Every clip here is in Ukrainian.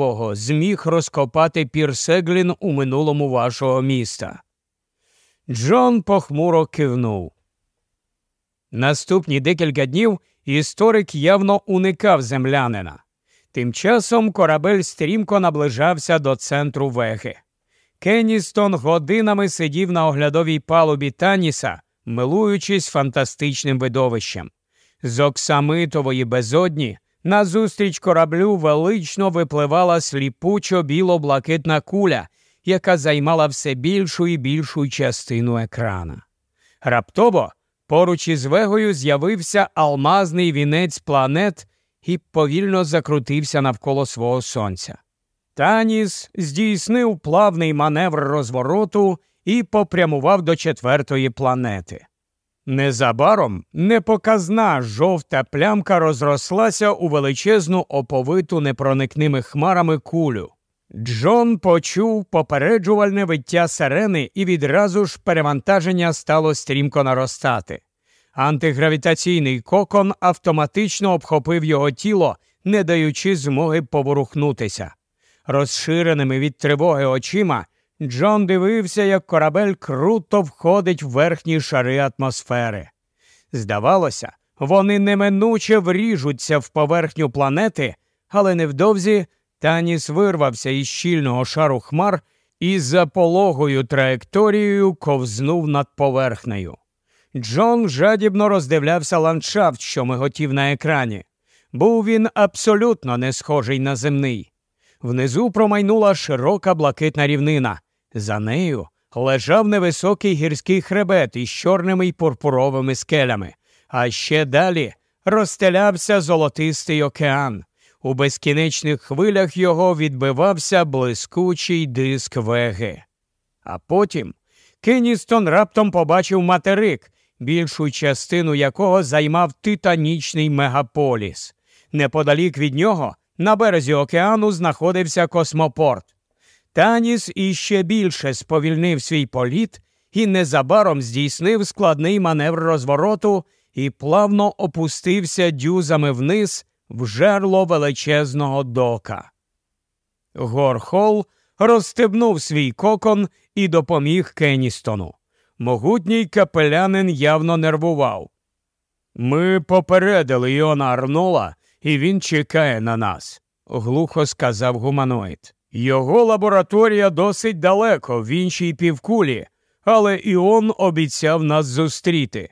слабого зміг розкопати пірсеглін у минулому вашого міста. Джон похмуро кивнув. Наступні декілька днів історик явно уникав землянина. Тим часом корабель стрімко наближався до центру веги. Кенністон годинами сидів на оглядовій палубі Таніса, милуючись фантастичним видовищем. З оксамитової безодні назустріч кораблю велично випливала сліпучо біло-блакитна куля, яка займала все більшу і більшу частину екрана. Раптово поруч із вегою з'явився алмазний вінець планет і повільно закрутився навколо свого сонця. Таніс здійснив плавний маневр розвороту і попрямував до четвертої планети. Незабаром непоказна жовта плямка розрослася у величезну оповиту непроникними хмарами кулю. Джон почув попереджувальне виття сирени і відразу ж перевантаження стало стрімко наростати. Антигравітаційний кокон автоматично обхопив його тіло, не даючи змоги поворухнутися. Розширеними від тривоги очима Джон дивився, як корабель круто входить в верхні шари атмосфери. Здавалося, вони неминуче вріжуться в поверхню планети, але невдовзі Таніс вирвався із щільного шару хмар і за пологою траєкторією ковзнув над поверхнею. Джон жадібно роздивлявся ландшафт, що миготів на екрані. Був він абсолютно не схожий на земний. Внизу промайнула широка блакитна рівнина. За нею лежав невисокий гірський хребет із чорними й пурпуровими скелями, а ще далі розстелявся золотистий океан. У безкінечних хвилях його відбивався блискучий диск веги. А потім Кенністон раптом побачив материк, більшу частину якого займав титанічний мегаполіс. Неподалік від нього на березі океану знаходився космопорт. Таніс іще більше сповільнив свій політ і незабаром здійснив складний маневр розвороту і плавно опустився дюзами вниз в жерло величезного дока. Горхол розстебнув свій кокон і допоміг Кеністону. Могутній капелянин явно нервував. Ми попередили Іона Арнола, і він чекає на нас, глухо сказав гуманоїд. Його лабораторія досить далеко в іншій півкулі, але Іон обіцяв нас зустріти.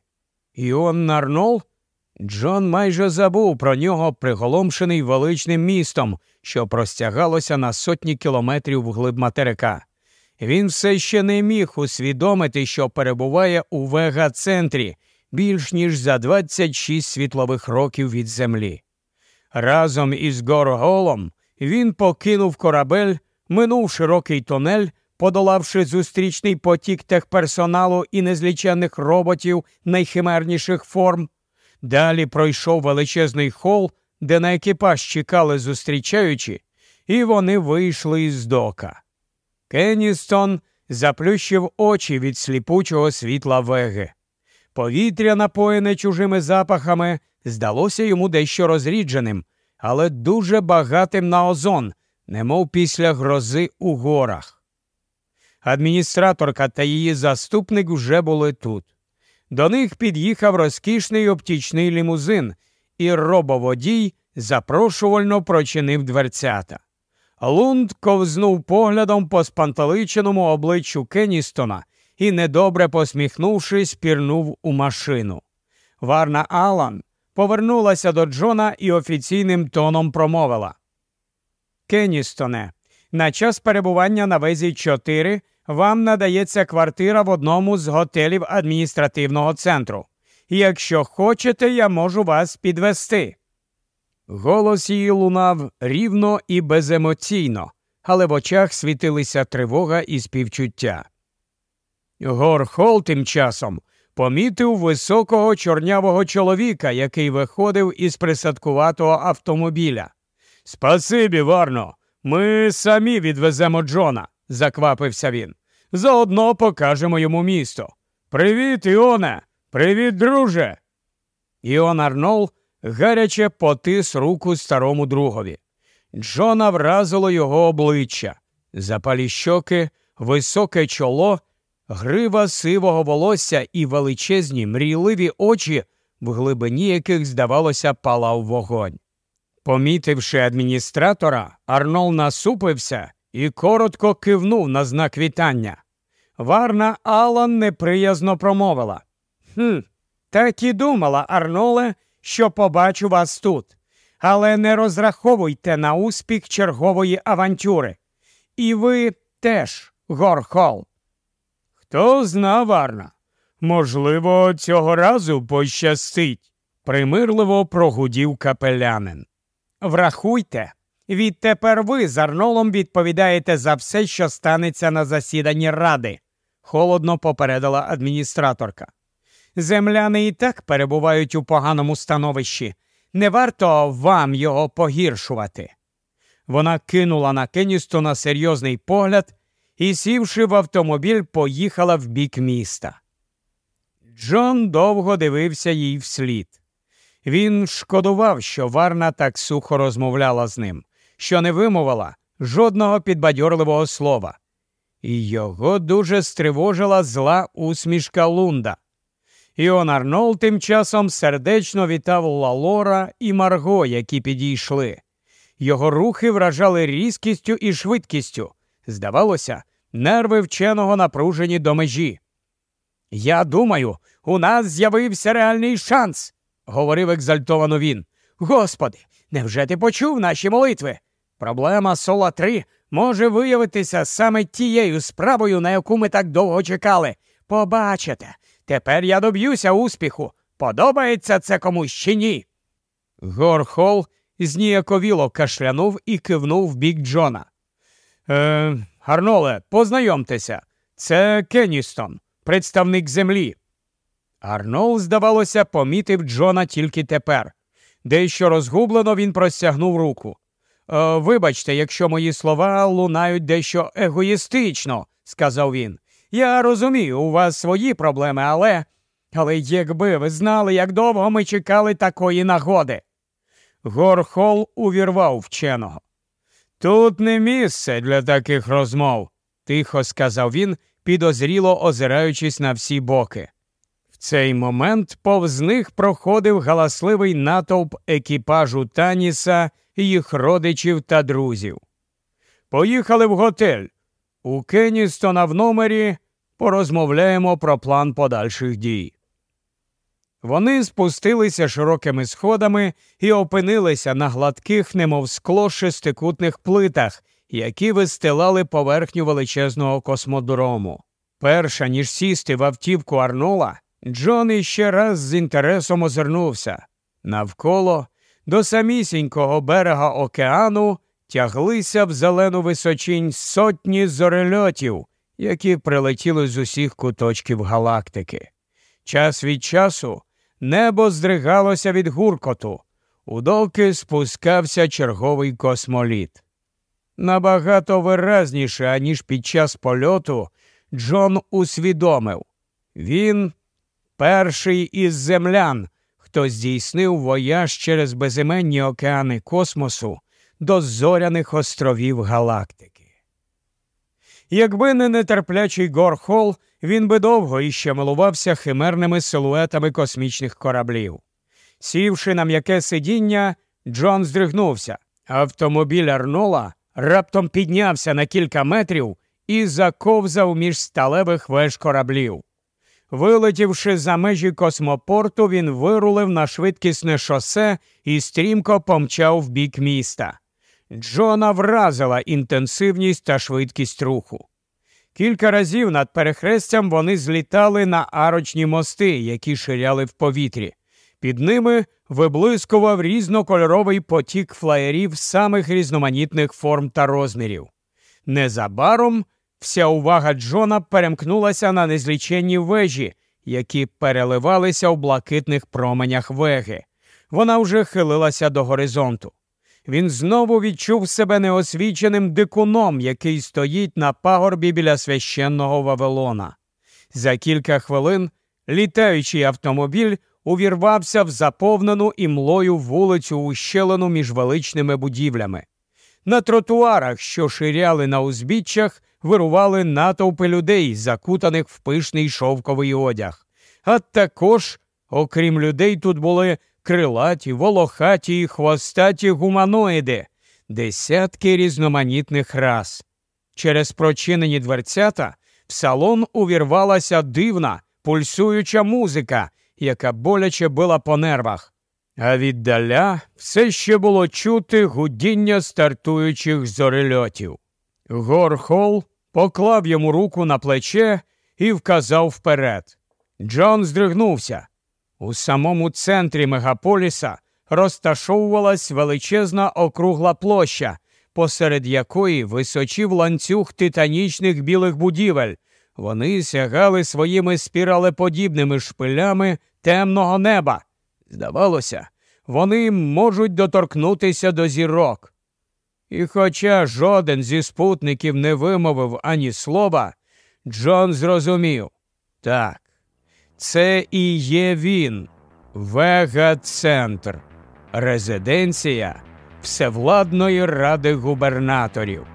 Іон Нарнол? Джон майже забув про нього, приголомшений величним містом, що простягалося на сотні кілометрів вглиб материка. Він все ще не міг усвідомити, що перебуває у вега-центрі більш ніж за 26 світлових років від землі. Разом із Горголом він покинув корабель, минув широкий тунель, подолавши зустрічний потік техперсоналу і незліченних роботів найхимерніших форм. Далі пройшов величезний хол, де на екіпаж чекали зустрічаючі, і вони вийшли із дока. Кенністон заплющив очі від сліпучого світла веги. Повітря, напоєне чужими запахами, здалося йому дещо розрідженим, але дуже багатим на озон, немов після грози у горах. Адміністраторка та її заступник вже були тут. До них під'їхав розкішний оптічний лімузин, і робоводій запрошувально прочинив дверцята. Лунд ковзнув поглядом по спанталиченому обличчю Кенністона і, недобре посміхнувшись, пірнув у машину. Варна Алан повернулася до Джона і офіційним тоном промовила. Кенністоне, на час перебування на везі 4 вам надається квартира в одному з готелів адміністративного центру. Якщо хочете, я можу вас підвести. Голос її лунав рівно і беземоційно, але в очах світилися тривога і співчуття. Горхол тим часом помітив високого чорнявого чоловіка, який виходив із присадкуватого автомобіля. Спасибі, Варно, ми самі відвеземо Джона, заквапився він. Заодно покажемо йому місто. Привіт, Іоне! Привіт, друже. Іон Арнол гаряче потис руку старому другові. Джона вразило його обличчя, запалі щоки, високе чоло, грива сивого волосся і величезні мрійливі очі, в глибині яких, здавалося, палав вогонь. Помітивши адміністратора, Арнол насупився і коротко кивнув на знак вітання. Варна Алан неприязно промовила. «Хм, Так і думала, Арноле, що побачу вас тут. Але не розраховуйте на успіх чергової авантюри. І ви теж, Горхол. Хто зна, Варна? Можливо, цього разу пощастить, примирливо прогудів капелянин. Врахуйте, відтепер ви з Арнолом відповідаєте за все, що станеться на засіданні ради, холодно попередила адміністраторка. Земляни і так перебувають у поганому становищі. Не варто вам його погіршувати. Вона кинула на Кенністона серйозний погляд і, сівши в автомобіль, поїхала в бік міста. Джон довго дивився їй вслід. Він шкодував, що Варна так сухо розмовляла з ним, що не вимовила жодного підбадьорливого слова, і його дуже стривожила зла усмішка Лунда. Іон Арнол тим часом сердечно вітав Лалора і Марго, які підійшли. Його рухи вражали різкістю і швидкістю. Здавалося, нерви вченого напружені до межі. Я думаю, у нас з'явився реальний шанс, говорив екзальтовано він. Господи, невже ти почув наші молитви? Проблема Сола 3 може виявитися саме тією справою, на яку ми так довго чекали. Побачите, тепер я доб'юся успіху. Подобається це комусь чи ні? Горхол зніяковіло кашлянув і кивнув в бік Джона. Е, Гарноле, познайомтеся, це Кенністон, представник землі. Арнол, здавалося, помітив Джона тільки тепер. Дещо розгублено він простягнув руку. «Е, Вибачте, якщо мої слова лунають дещо егоїстично, сказав він. Я розумію, у вас свої проблеми, але. Але якби ви знали, як довго ми чекали такої нагоди. Горхол увірвав вченого. Тут не місце для таких розмов, тихо сказав він, підозріло озираючись на всі боки. В цей момент повз них проходив галасливий натовп екіпажу Таніса, їх родичів та друзів. Поїхали в готель. У Кенністона в номері порозмовляємо про план подальших дій. Вони спустилися широкими сходами і опинилися на гладких, немов скло шестикутних плитах, які вистилали поверхню величезного космодрому. Перша ніж сісти в автівку Арнола, Джон іще раз з інтересом озирнувся. Навколо до самісінького берега океану тяглися в зелену височинь сотні зорельотів, які прилетіли з усіх куточків галактики. Час від часу небо здригалося від гуркоту, удоки спускався черговий космоліт. Набагато виразніше, аніж під час польоту, Джон усвідомив він перший із землян, хто здійснив вояж через безіменні океани космосу до зоряних островів галактики. Якби не нетерплячий Горхол, він би довго іще милувався химерними силуетами космічних кораблів. Сівши на м'яке сидіння, Джон здригнувся. Автомобіль Арнола раптом піднявся на кілька метрів і заковзав між сталевих веж кораблів. Вилетівши за межі космопорту, він вирулив на швидкісне шосе і стрімко помчав в бік міста. Джона вразила інтенсивність та швидкість руху. Кілька разів над перехрестям вони злітали на арочні мости, які ширяли в повітрі. Під ними виблискував різнокольоровий потік флаєрів самих різноманітних форм та розмірів. Незабаром вся увага Джона перемкнулася на незліченні вежі, які переливалися в блакитних променях веги. Вона вже хилилася до горизонту він знову відчув себе неосвіченим дикуном, який стоїть на пагорбі біля священного Вавилона. За кілька хвилин літаючий автомобіль увірвався в заповнену імлою вулицю ущелену між величними будівлями. На тротуарах, що ширяли на узбіччях, вирували натовпи людей, закутаних в пишний шовковий одяг. А також, окрім людей, тут були крилаті, волохаті і хвостаті гуманоїди, десятки різноманітних рас. Через прочинені дверцята в салон увірвалася дивна, пульсуюча музика, яка боляче била по нервах. А віддаля все ще було чути гудіння стартуючих зорельотів. Горхол поклав йому руку на плече і вказав вперед. Джон здригнувся. У самому центрі мегаполіса розташовувалась величезна округла площа, посеред якої височив ланцюг титанічних білих будівель. Вони сягали своїми спіралеподібними шпилями темного неба. Здавалося, вони можуть доторкнутися до зірок. І хоча жоден зі спутників не вимовив ані слова, Джон зрозумів так, це і є він, Вега-центр, резиденція Всевладної ради губернаторів.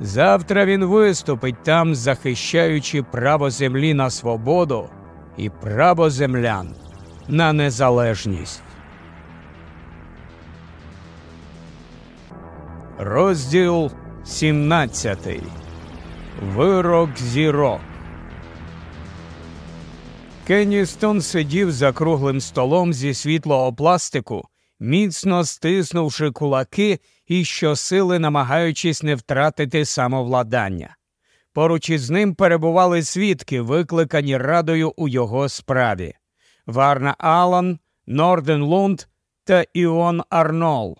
Завтра він виступить там, захищаючи право землі на свободу і право землян на незалежність. Розділ 17. Вирок зірок. Кенністон сидів за круглим столом зі світлого пластику, міцно стиснувши кулаки і щосили намагаючись не втратити самовладання. Поруч із ним перебували свідки, викликані радою у його справі Варна Алан, Норден Лунд та Іон Арнол.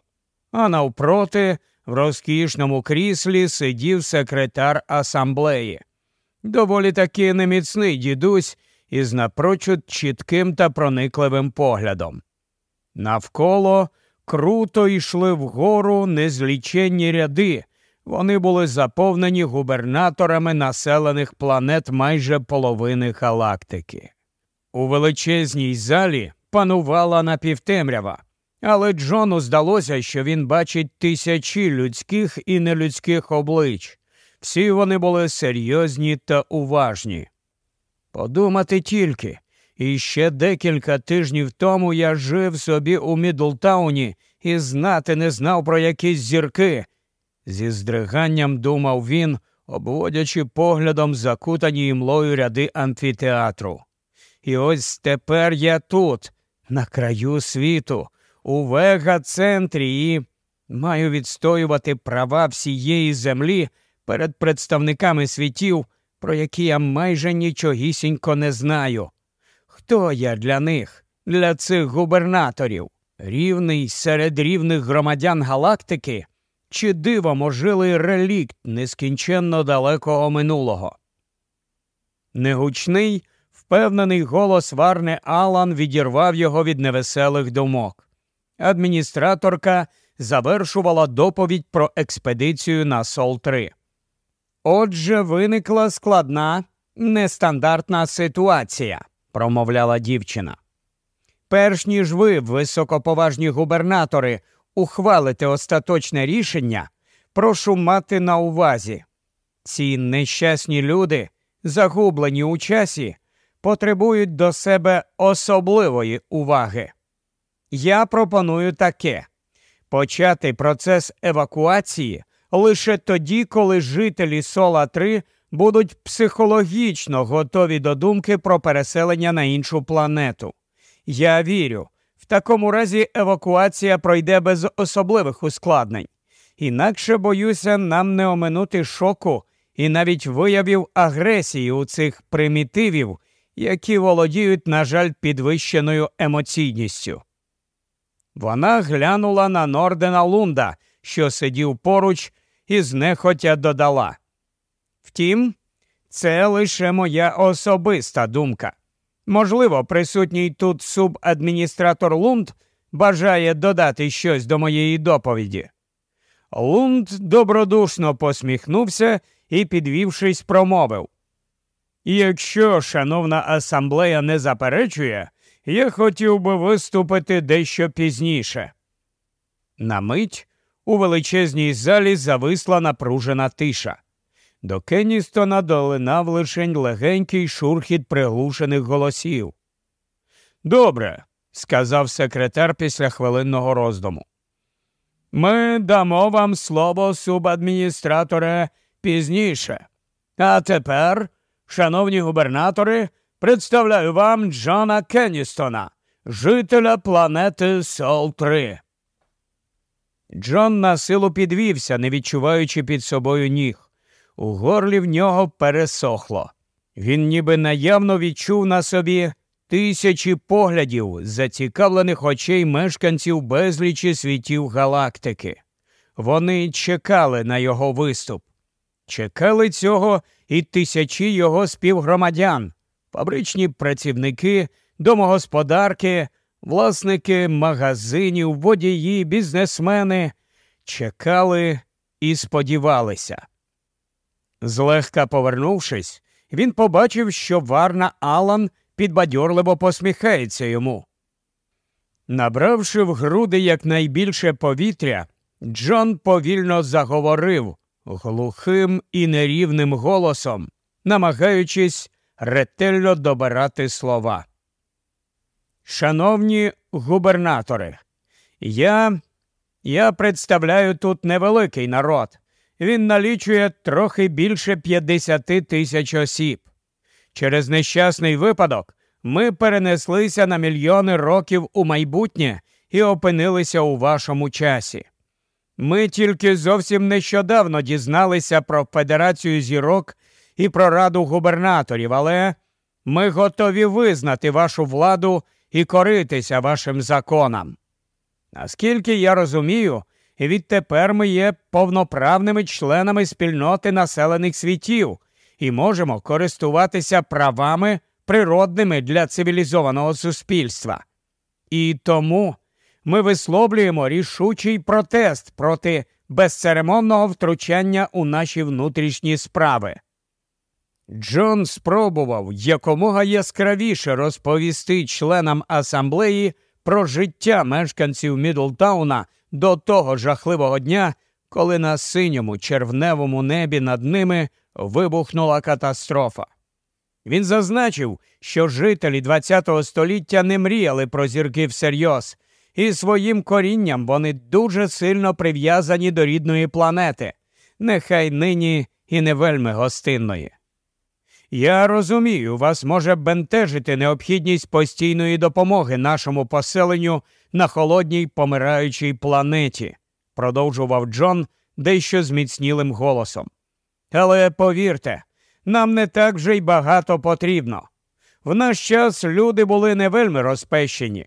А навпроти, в розкішному кріслі сидів секретар асамблеї. Доволі таки неміцний дідусь із напрочуд чітким та проникливим поглядом. Навколо круто йшли вгору незліченні ряди. Вони були заповнені губернаторами населених планет майже половини галактики. У величезній залі панувала напівтемрява, але Джону здалося, що він бачить тисячі людських і нелюдських облич. Всі вони були серйозні та уважні. Подумати тільки, і ще декілька тижнів тому я жив собі у Мідлтауні і знати не знав про якісь зірки. Зі здриганням думав він, обводячи поглядом закутані імлою ряди амфітеатру. І ось тепер я тут, на краю світу, у вега-центрі, і маю відстоювати права всієї землі перед представниками світів, про які я майже нічогісінько не знаю. Хто я для них, для цих губернаторів? Рівний серед рівних громадян галактики чи диво можливий релікт нескінченно далекого минулого? Негучний, впевнений голос Варни Алан відірвав його від невеселих думок. Адміністраторка завершувала доповідь про експедицію на Сол 3 Отже, виникла складна, нестандартна ситуація, промовляла дівчина. Перш ніж ви, високоповажні губернатори, ухвалите остаточне рішення, прошу мати на увазі. Ці нещасні люди, загублені у часі, потребують до себе особливої уваги. Я пропоную таке почати процес евакуації лише тоді, коли жителі Сола 3 будуть психологічно готові до думки про переселення на іншу планету. Я вірю, в такому разі евакуація пройде без особливих ускладнень. Інакше, боюся, нам не оминути шоку і навіть виявів агресії у цих примітивів, які володіють, на жаль, підвищеною емоційністю. Вона глянула на Нордена Лунда, що сидів поруч, і знехотя додала. Втім, це лише моя особиста думка. Можливо, присутній тут субадміністратор Лунд бажає додати щось до моєї доповіді. Лунд добродушно посміхнувся і, підвівшись, промовив Якщо шановна асамблея не заперечує, я хотів би виступити дещо пізніше. На мить у величезній залі зависла напружена тиша. До Кенністона долинав лишень легенький шурхіт приглушених голосів. Добре, сказав секретар після хвилинного роздуму. Ми дамо вам слово субадміністратора пізніше. А тепер, шановні губернатори, представляю вам Джона Кенністона, жителя планети Сол 3 Джон на силу підвівся, не відчуваючи під собою ніг. У горлі в нього пересохло. Він ніби наявно відчув на собі тисячі поглядів, зацікавлених очей мешканців безлічі світів галактики. Вони чекали на його виступ. Чекали цього і тисячі його співгромадян, фабричні працівники, домогосподарки, власники магазинів, водії, бізнесмени чекали і сподівалися. Злегка повернувшись, він побачив, що Варна Алан підбадьорливо посміхається йому. Набравши в груди якнайбільше повітря, Джон повільно заговорив глухим і нерівним голосом, намагаючись ретельно добирати слова. Шановні губернатори, я я представляю тут невеликий народ. Він налічує трохи більше 50 тисяч осіб. Через нещасний випадок ми перенеслися на мільйони років у майбутнє і опинилися у вашому часі. Ми тільки зовсім нещодавно дізналися про Федерацію зірок і про раду губернаторів, але ми готові визнати вашу владу і коритися вашим законам. Наскільки я розумію, відтепер ми є повноправними членами спільноти населених світів і можемо користуватися правами природними для цивілізованого суспільства. І тому ми висловлюємо рішучий протест проти безцеремонного втручання у наші внутрішні справи. Джон спробував якомога яскравіше розповісти членам асамблеї про життя мешканців Мідлтауна до того жахливого дня, коли на синьому червневому небі над ними вибухнула катастрофа. Він зазначив, що жителі ХХ століття не мріяли про зірки всерйоз, і своїм корінням вони дуже сильно прив'язані до рідної планети, нехай нині і не вельми гостинної. Я розумію, вас може бентежити необхідність постійної допомоги нашому поселенню на холодній помираючій планеті, продовжував Джон дещо зміцнілим голосом. Але повірте, нам не так вже й багато потрібно. В наш час люди були не вельми розпещені.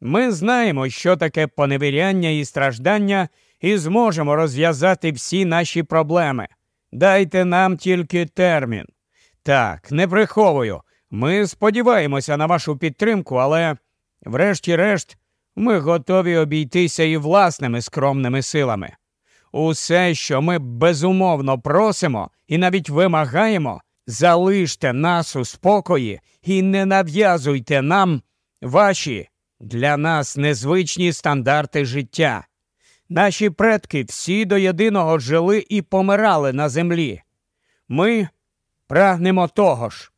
Ми знаємо, що таке поневіряння і страждання, і зможемо розв'язати всі наші проблеми. Дайте нам тільки термін. Так, не приховую. Ми сподіваємося на вашу підтримку, але, врешті-решт, ми готові обійтися і власними скромними силами. Усе, що ми безумовно просимо і навіть вимагаємо, залиште нас у спокої і не нав'язуйте нам ваші для нас незвичні стандарти життя. Наші предки всі до єдиного жили і помирали на землі. Ми прагнемо того ж.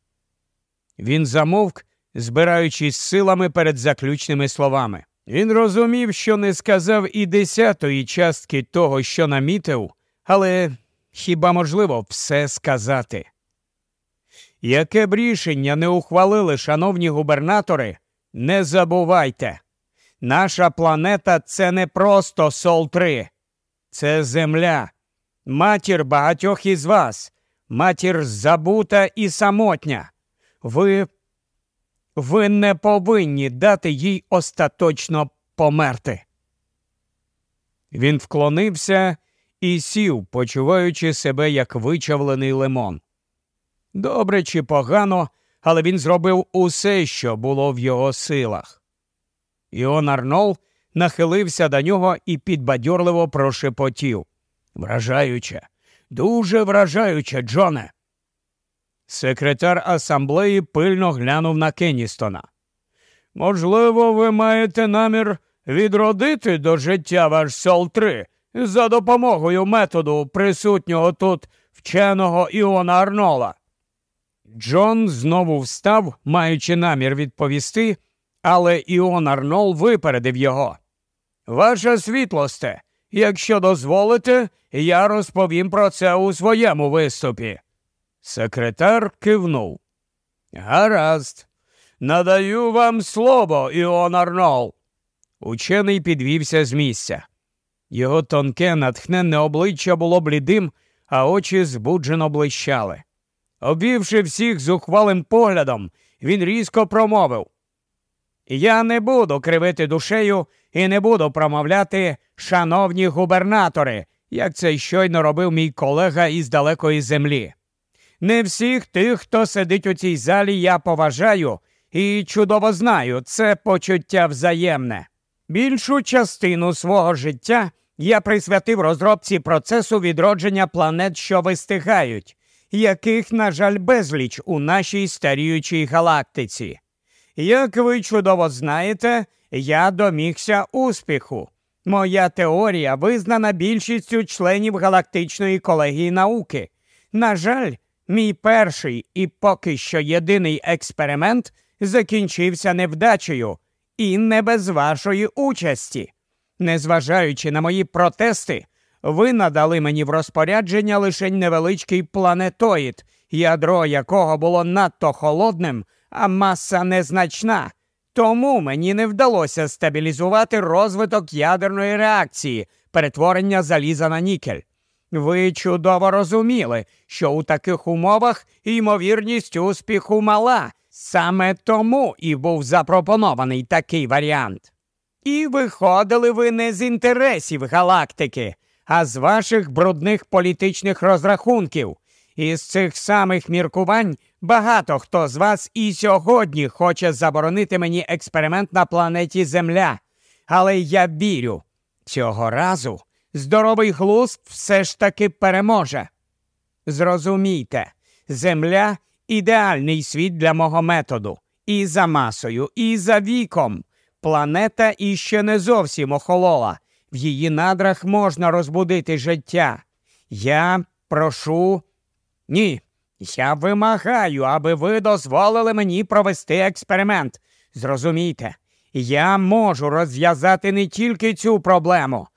Він замовк, збираючись силами перед заключними словами. Він розумів, що не сказав і десятої частки того, що намітив, але хіба можливо все сказати? Яке б рішення не ухвалили, шановні губернатори, не забувайте, наша планета це не просто Сол 3 це Земля, матір багатьох із вас, матір забута і самотня. Ви ви не повинні дати їй остаточно померти. Він вклонився і сів, почуваючи себе як вичавлений лимон. Добре чи погано, але він зробив усе, що було в його силах. Іон Арнол нахилився до нього і підбадьорливо прошепотів. Вражаюче, дуже вражаюче, Джоне. Секретар асамблеї пильно глянув на Кенністона. Можливо, ви маєте намір відродити до життя ваш сол 3 за допомогою методу присутнього тут вченого Іона Арнола. Джон знову встав, маючи намір відповісти, але Іон Арнол випередив його. Ваша світлосте, якщо дозволите, я розповім про це у своєму виступі. Секретар кивнув. Гаразд, надаю вам слово, Іон Арнол. Учений підвівся з місця. Його тонке, натхненне обличчя було блідим, а очі збуджено блищали. Обвівши всіх зухвалим поглядом, він різко промовив Я не буду кривити душею і не буду промовляти, шановні губернатори, як це щойно робив мій колега із далекої землі. Не всіх тих, хто сидить у цій залі, я поважаю і чудово знаю, це почуття взаємне. Більшу частину свого життя я присвятив розробці процесу відродження планет, що вистигають, яких, на жаль, безліч у нашій старіючій галактиці. Як ви чудово знаєте, я домігся успіху. Моя теорія визнана більшістю членів галактичної колегії науки. На жаль, мій перший і поки що єдиний експеримент закінчився невдачею і не без вашої участі. Незважаючи на мої протести, ви надали мені в розпорядження лише невеличкий планетоїд, ядро якого було надто холодним, а маса незначна. Тому мені не вдалося стабілізувати розвиток ядерної реакції, перетворення заліза на нікель. Ви чудово розуміли, що у таких умовах ймовірність успіху мала, саме тому і був запропонований такий варіант. І виходили ви не з інтересів галактики, а з ваших брудних політичних розрахунків. Із цих самих міркувань багато хто з вас і сьогодні хоче заборонити мені експеримент на планеті Земля. Але я вірю, цього разу здоровий глузд все ж таки переможе. Зрозумійте, Земля ідеальний світ для мого методу. І за масою, і за віком. Планета іще не зовсім охолола. В її надрах можна розбудити життя. Я прошу. Ні, я вимагаю, аби ви дозволили мені провести експеримент. Зрозумійте, я можу розв'язати не тільки цю проблему,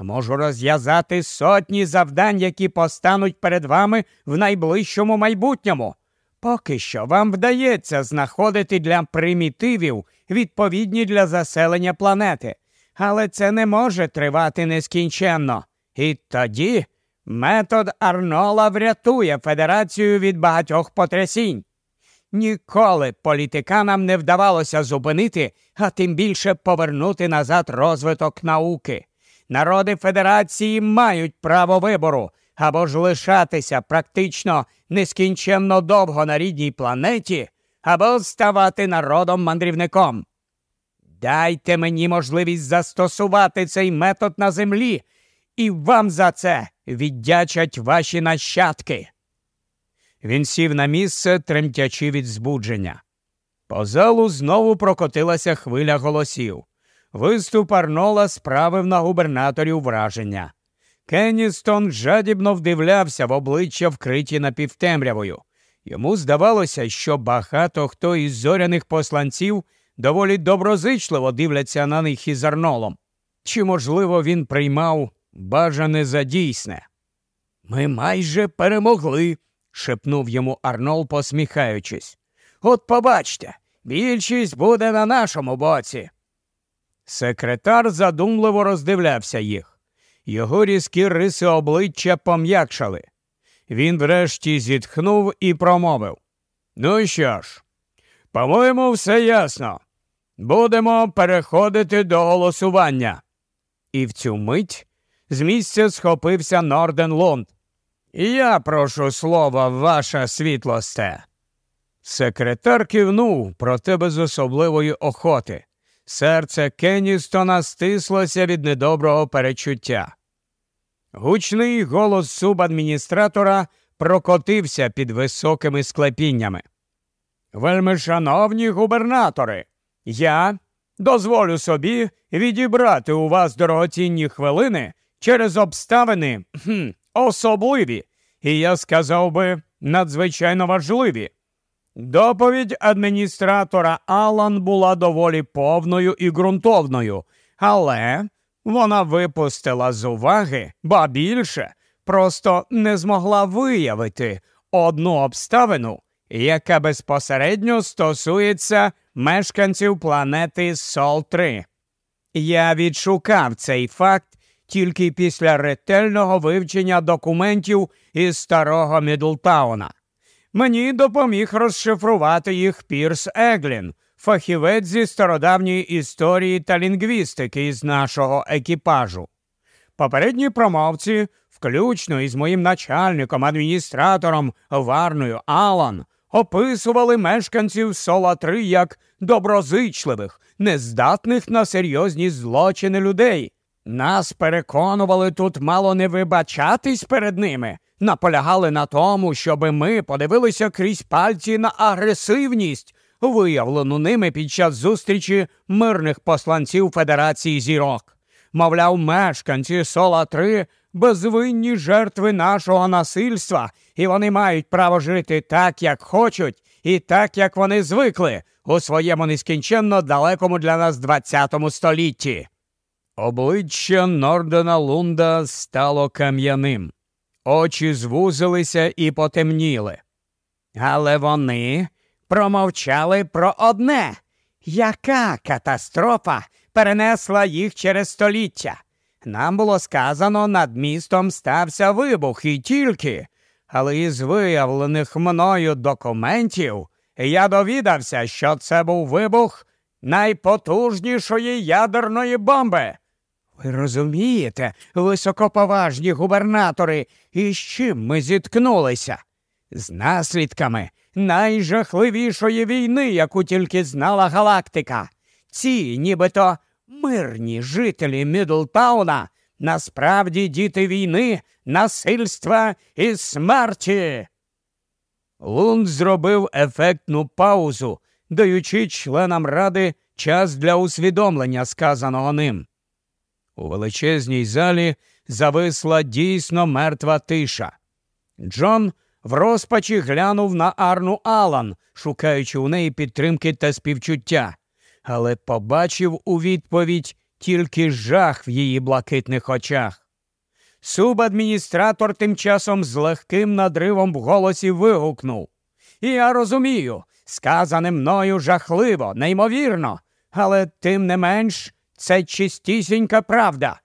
я можу розв'язати сотні завдань, які постануть перед вами в найближчому майбутньому. Поки що вам вдається знаходити для примітивів відповідні для заселення планети, але це не може тривати нескінченно. І тоді метод Арнола врятує Федерацію від багатьох потрясінь. Ніколи політиканам не вдавалося зупинити, а тим більше повернути назад розвиток науки. Народи Федерації мають право вибору або ж лишатися практично нескінченно довго на рідній планеті, або ставати народом мандрівником. Дайте мені можливість застосувати цей метод на землі, і вам за це віддячать ваші нащадки. Він сів на місце, тремтячи від збудження. По залу знову прокотилася хвиля голосів. Виступ Арнола справив на губернаторів враження. Кенністон жадібно вдивлявся в обличчя вкриті напівтемрявою. Йому здавалося, що багато хто із зоряних посланців доволі доброзичливо дивляться на них із Арнолом. Чи, можливо, він приймав бажане за дійсне? Ми майже перемогли, шепнув йому Арнол, посміхаючись. От побачте, більшість буде на нашому боці. Секретар задумливо роздивлявся їх. Його різкі риси обличчя пом'якшали. Він врешті зітхнув і промовив Ну що ж, по-моєму, все ясно. Будемо переходити до голосування. І в цю мить з місця схопився Норден Лунд. Я прошу слова, ваша світлосте. Секретар кивнув, проте без особливої охоти. Серце Кенністона стислося від недоброго перечуття. Гучний голос субадміністратора прокотився під високими склепіннями. Вельми шановні губернатори, я дозволю собі відібрати у вас дорогоцінні хвилини, через обставини хм, особливі, і я сказав би надзвичайно важливі. Доповідь адміністратора Алан була доволі повною і ґрунтовною, але вона випустила з уваги, ба більше, просто не змогла виявити одну обставину, яка безпосередньо стосується мешканців планети Сол 3. Я відшукав цей факт тільки після ретельного вивчення документів із старого Мідлтауна. Мені допоміг розшифрувати їх Пірс Еглін, фахівець зі стародавньої історії та лінгвістики із нашого екіпажу. Попередні промовці, включно із моїм начальником, адміністратором Варною Алан, описували мешканців Сола 3 як доброзичливих, нездатних на серйозні злочини людей. Нас переконували тут мало не вибачатись перед ними, наполягали на тому, щоби ми подивилися крізь пальці на агресивність, виявлену ними під час зустрічі мирних посланців Федерації зірок. Мовляв, мешканці Сола 3 безвинні жертви нашого насильства, і вони мають право жити так, як хочуть, і так, як вони звикли у своєму нескінченно далекому для нас ХХ столітті. Обличчя Нордена Лунда стало кам'яним, очі звузилися і потемніли. Але вони промовчали про одне яка катастрофа перенесла їх через століття. Нам було сказано, над містом стався вибух і тільки, але із виявлених мною документів я довідався, що це був вибух найпотужнішої ядерної бомби. Ви розумієте, високоповажні губернатори, із чим ми зіткнулися? З наслідками найжахливішої війни, яку тільки знала галактика. Ці, нібито мирні жителі Мідлтауна, насправді діти війни, насильства і смерті. Лунд зробив ефектну паузу, даючи членам ради час для усвідомлення сказаного ним. У величезній залі зависла дійсно мертва тиша. Джон в розпачі глянув на Арну Алан, шукаючи у неї підтримки та співчуття, але побачив у відповідь тільки жах в її блакитних очах. Субадміністратор тим часом з легким надривом в голосі вигукнув. І Я розумію, сказане мною жахливо, неймовірно, але тим не менш це чистісінька правда.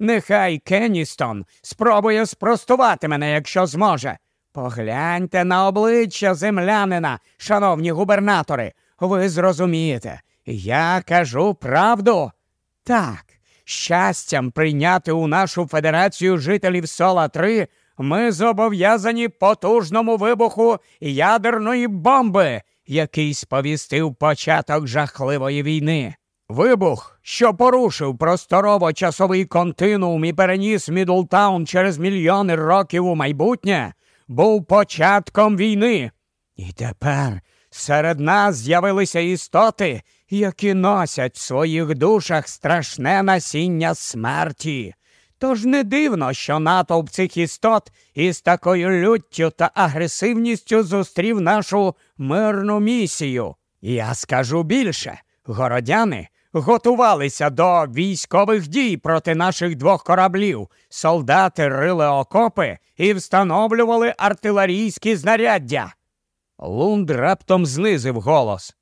Нехай Кенністон спробує спростувати мене, якщо зможе. Погляньте на обличчя землянина, шановні губернатори. Ви зрозумієте, я кажу правду. Так, щастям прийняти у нашу федерацію жителів Сола 3 ми зобов'язані потужному вибуху ядерної бомби, який сповістив початок жахливої війни. Вибух, що порушив просторово часовий континуум і переніс Мідлтаун через мільйони років у майбутнє, був початком війни. І тепер серед нас з'явилися істоти, які носять в своїх душах страшне насіння смерті. Тож не дивно, що натовп цих істот із такою люттю та агресивністю зустрів нашу мирну місію. Я скажу більше городяни готувалися до військових дій проти наших двох кораблів. Солдати рили окопи і встановлювали артилерійські знаряддя. Лунд раптом знизив голос.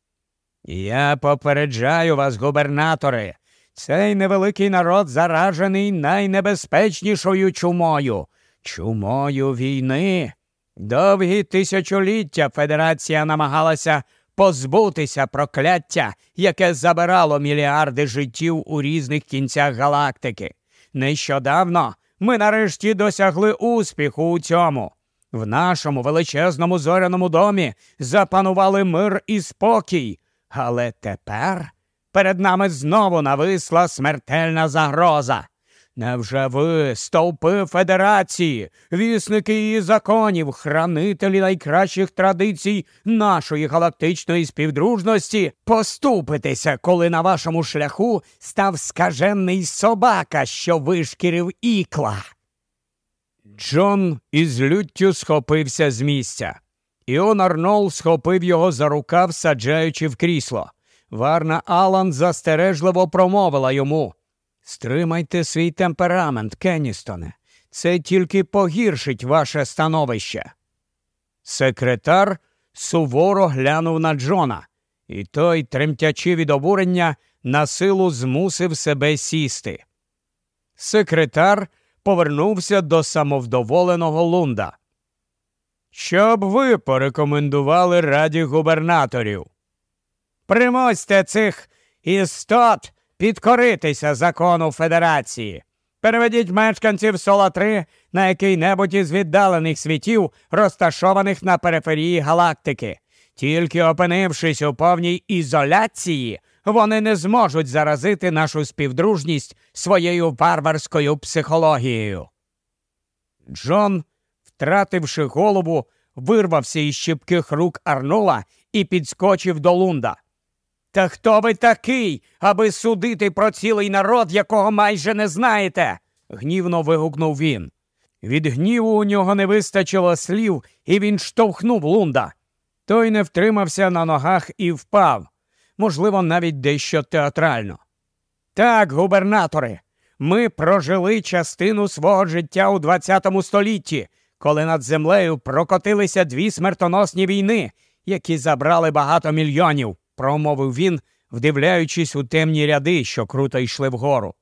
Я попереджаю вас, губернатори, цей невеликий народ заражений найнебезпечнішою чумою, чумою війни. Довгі тисячоліття Федерація намагалася позбутися прокляття, яке забирало мільярди життів у різних кінцях галактики. Нещодавно ми нарешті досягли успіху у цьому. В нашому величезному зоряному домі запанували мир і спокій, але тепер перед нами знову нависла смертельна загроза. Невже ви, стовпи Федерації, вісники її законів, хранителі найкращих традицій нашої галактичної співдружності, поступитеся, коли на вашому шляху став скажений собака, що вишкірив ікла? Джон із люттю схопився з місця. Іон Арнол схопив його за рукав, саджаючи в крісло. Варна Алан застережливо промовила йому Стримайте свій темперамент, Кенністоне. Це тільки погіршить ваше становище. Секретар суворо глянув на Джона, і той, тремтячи від обурення, на силу змусив себе сісти. Секретар повернувся до самовдоволеного Лунда. Що б ви порекомендували раді губернаторів? Примусьте цих істот підкоритися закону Федерації. Переведіть мешканців Сола 3 на який-небудь із віддалених світів, розташованих на периферії галактики. Тільки опинившись у повній ізоляції, вони не зможуть заразити нашу співдружність своєю варварською психологією. Джон, втративши голову, вирвався із щіпких рук Арнула і підскочив до Лунда. Та хто ви такий, аби судити про цілий народ, якого майже не знаєте? гнівно вигукнув він. Від гніву у нього не вистачило слів, і він штовхнув Лунда. Той не втримався на ногах і впав, можливо, навіть дещо театрально. Так, губернатори, ми прожили частину свого життя у ХХ столітті, коли над землею прокотилися дві смертоносні війни, які забрали багато мільйонів промовив він, вдивляючись у темні ряди, що круто йшли вгору.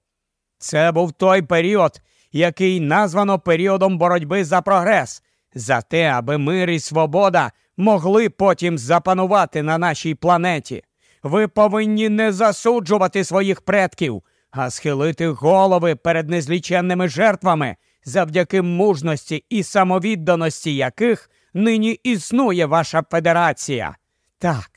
Це був той період, який названо періодом боротьби за прогрес, за те, аби мир і свобода могли потім запанувати на нашій планеті. Ви повинні не засуджувати своїх предків, а схилити голови перед незліченними жертвами, завдяки мужності і самовідданості яких нині існує ваша федерація. Так,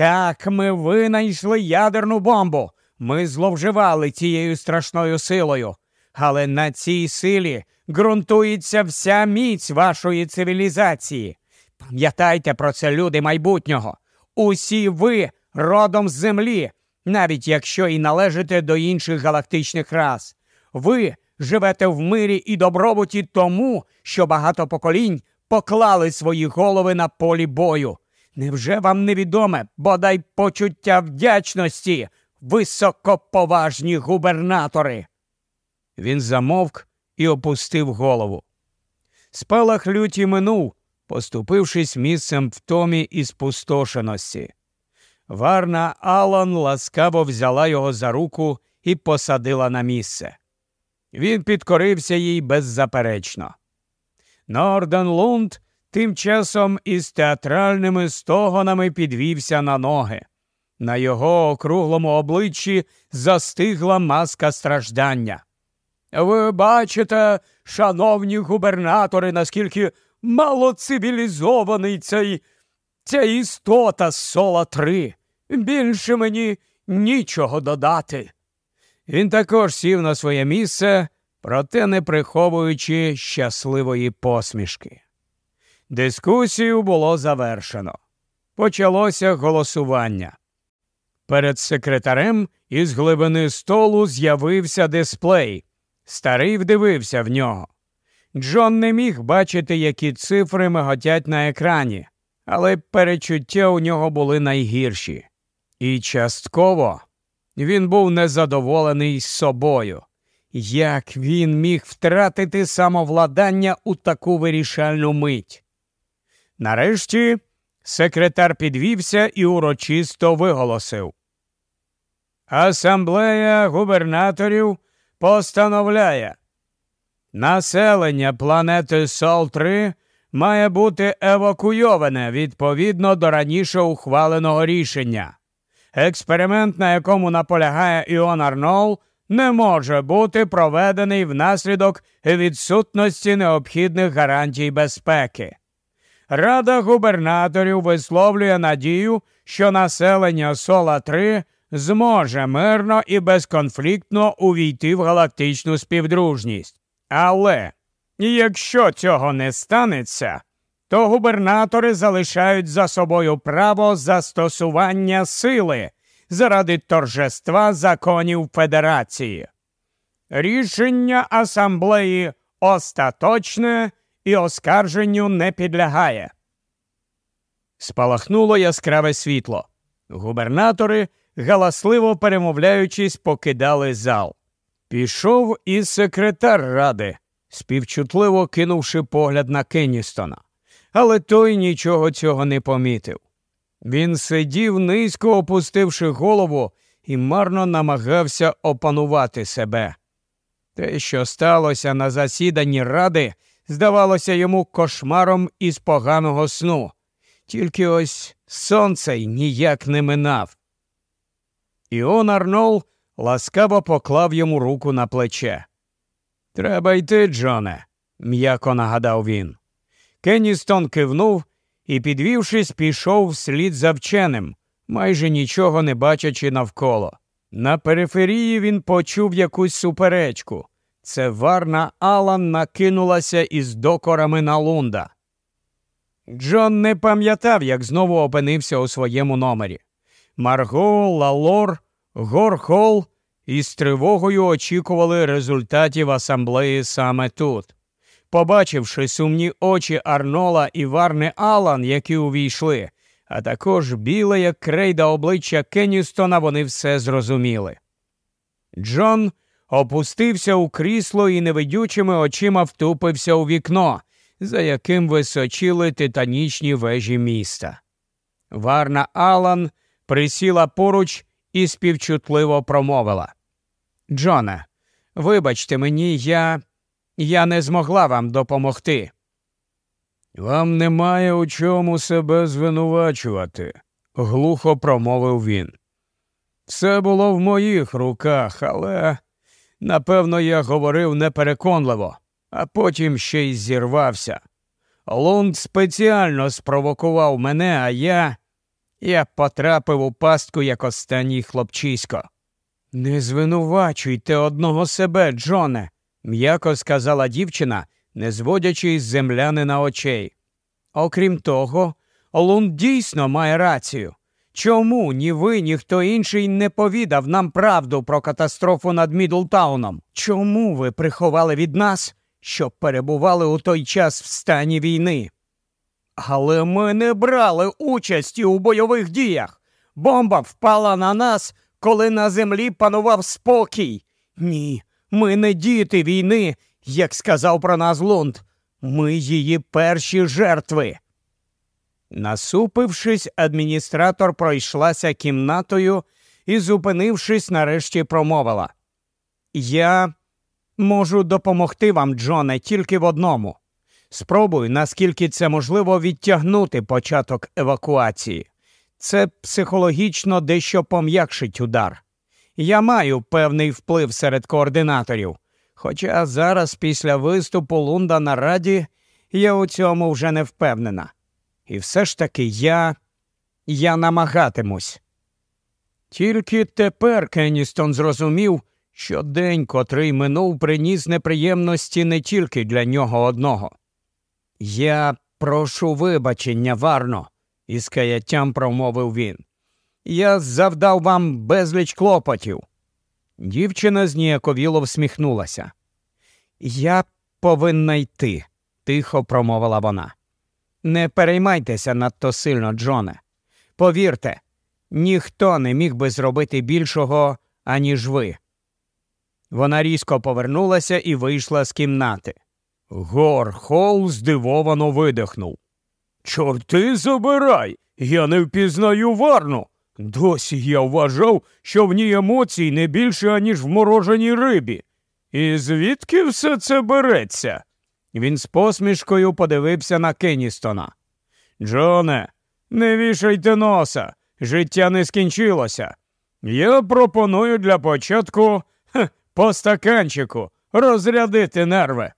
так, ми винайшли ядерну бомбу. Ми зловживали цією страшною силою. Але на цій силі ґрунтується вся міць вашої цивілізації. Пам'ятайте про це, люди майбутнього. Усі ви родом з землі, навіть якщо і належите до інших галактичних рас. Ви живете в мирі і добробуті тому, що багато поколінь поклали свої голови на полі бою. Невже вам невідоме бодай почуття вдячності, високоповажні губернатори? Він замовк і опустив голову. Спалах люті минув, поступившись місцем втомі і спустошеності. Варна Алан ласкаво взяла його за руку і посадила на місце. Він підкорився їй беззаперечно. Норден Лунд Тим часом із театральними стогонами підвівся на ноги. На його округлому обличчі застигла маска страждання. Ви бачите, шановні губернатори, наскільки малоцивілізований цей ця істота з сола три. Більше мені нічого додати. Він також сів на своє місце, проте не приховуючи щасливої посмішки. Дискусію було завершено. Почалося голосування. Перед секретарем із глибини столу з'явився дисплей. Старий вдивився в нього. Джон не міг бачити, які цифри миготять на екрані, але перечуття у нього були найгірші. І частково він був незадоволений собою. Як він міг втратити самовладання у таку вирішальну мить? Нарешті секретар підвівся і урочисто виголосив. Асамблея губернаторів постановляє. Населення планети Сол 3 має бути евакуйоване відповідно до раніше ухваленого рішення. Експеримент, на якому наполягає Іон Арнол, не може бути проведений внаслідок відсутності необхідних гарантій безпеки. Рада губернаторів висловлює надію, що населення Сола 3 зможе мирно і безконфліктно увійти в галактичну співдружність. Але якщо цього не станеться, то губернатори залишають за собою право застосування сили заради торжества законів Федерації. Рішення асамблеї остаточне і оскарженню не підлягає. Спалахнуло яскраве світло. Губернатори, галасливо перемовляючись, покидали зал. Пішов і секретар ради, співчутливо кинувши погляд на Кенністона. Але той нічого цього не помітив. Він сидів, низько опустивши голову, і марно намагався опанувати себе. Те, що сталося на засіданні ради, здавалося йому кошмаром із поганого сну, тільки ось сонце й ніяк не минав. Іон Арнол ласкаво поклав йому руку на плече. Треба йти, Джоне, м'яко нагадав він. Кенністон кивнув і, підвівшись, пішов вслід за вченим, майже нічого не бачачи навколо. На периферії він почув якусь суперечку. Це Варна Алан накинулася із докорами на Лунда. Джон не пам'ятав, як знову опинився у своєму номері. Марго, Лалор, Горхол із тривогою очікували результатів асамблеї саме тут. Побачивши сумні очі Арнола і Варни Алан, які увійшли, а також біле, як крейда обличчя Кенністона, вони все зрозуміли. Джон опустився у крісло і невидючими очима втупився у вікно, за яким височили титанічні вежі міста. Варна Алан присіла поруч і співчутливо промовила. Джоне, вибачте мені, я я не змогла вам допомогти. Вам немає у чому себе звинувачувати, глухо промовив він. Все було в моїх руках, але напевно я говорив непереконливо, а потім ще й зірвався. Лунд спеціально спровокував мене, а я. Я потрапив у пастку як останній хлопчисько. Не звинувачуйте одного себе, Джоне, м'яко сказала дівчина, не зводячи із землянина очей. Окрім того, Лунд дійсно має рацію. Чому ні ви, ні хто інший не повідав нам правду про катастрофу над Мідлтауном? Чому ви приховали від нас, що перебували у той час в стані війни? Але ми не брали участі у бойових діях. Бомба впала на нас, коли на землі панував спокій. Ні, ми не діти війни, як сказав про нас Лунд. Ми її перші жертви. Насупившись, адміністратор пройшлася кімнатою і, зупинившись, нарешті промовила. Я можу допомогти вам, Джоне, тільки в одному. Спробуй, наскільки це можливо, відтягнути початок евакуації. Це психологічно дещо пом'якшить удар. Я маю певний вплив серед координаторів, хоча зараз, після виступу Лунда на раді, я у цьому вже не впевнена. І все ж таки я я намагатимусь. Тільки тепер Кенністон зрозумів, що день, котрий минув, приніс неприємності не тільки для нього одного. Я прошу вибачення, Варно, із каяттям промовив він. Я завдав вам безліч клопотів. Дівчина зніяковіло всміхнулася. Я повинна йти, тихо промовила вона. Не переймайтеся надто сильно, Джоне. Повірте, ніхто не міг би зробити більшого, аніж ви. Вона різко повернулася і вийшла з кімнати. Гор Холл здивовано видихнув. Чорти забирай, я не впізнаю варну. Досі я вважав, що в ній емоцій не більше, аніж в мороженій рибі. І звідки все це береться? Він з посмішкою подивився на Кенністона. Джоне, не вішайте носа, життя не скінчилося. Я пропоную для початку хе, по стаканчику розрядити нерви.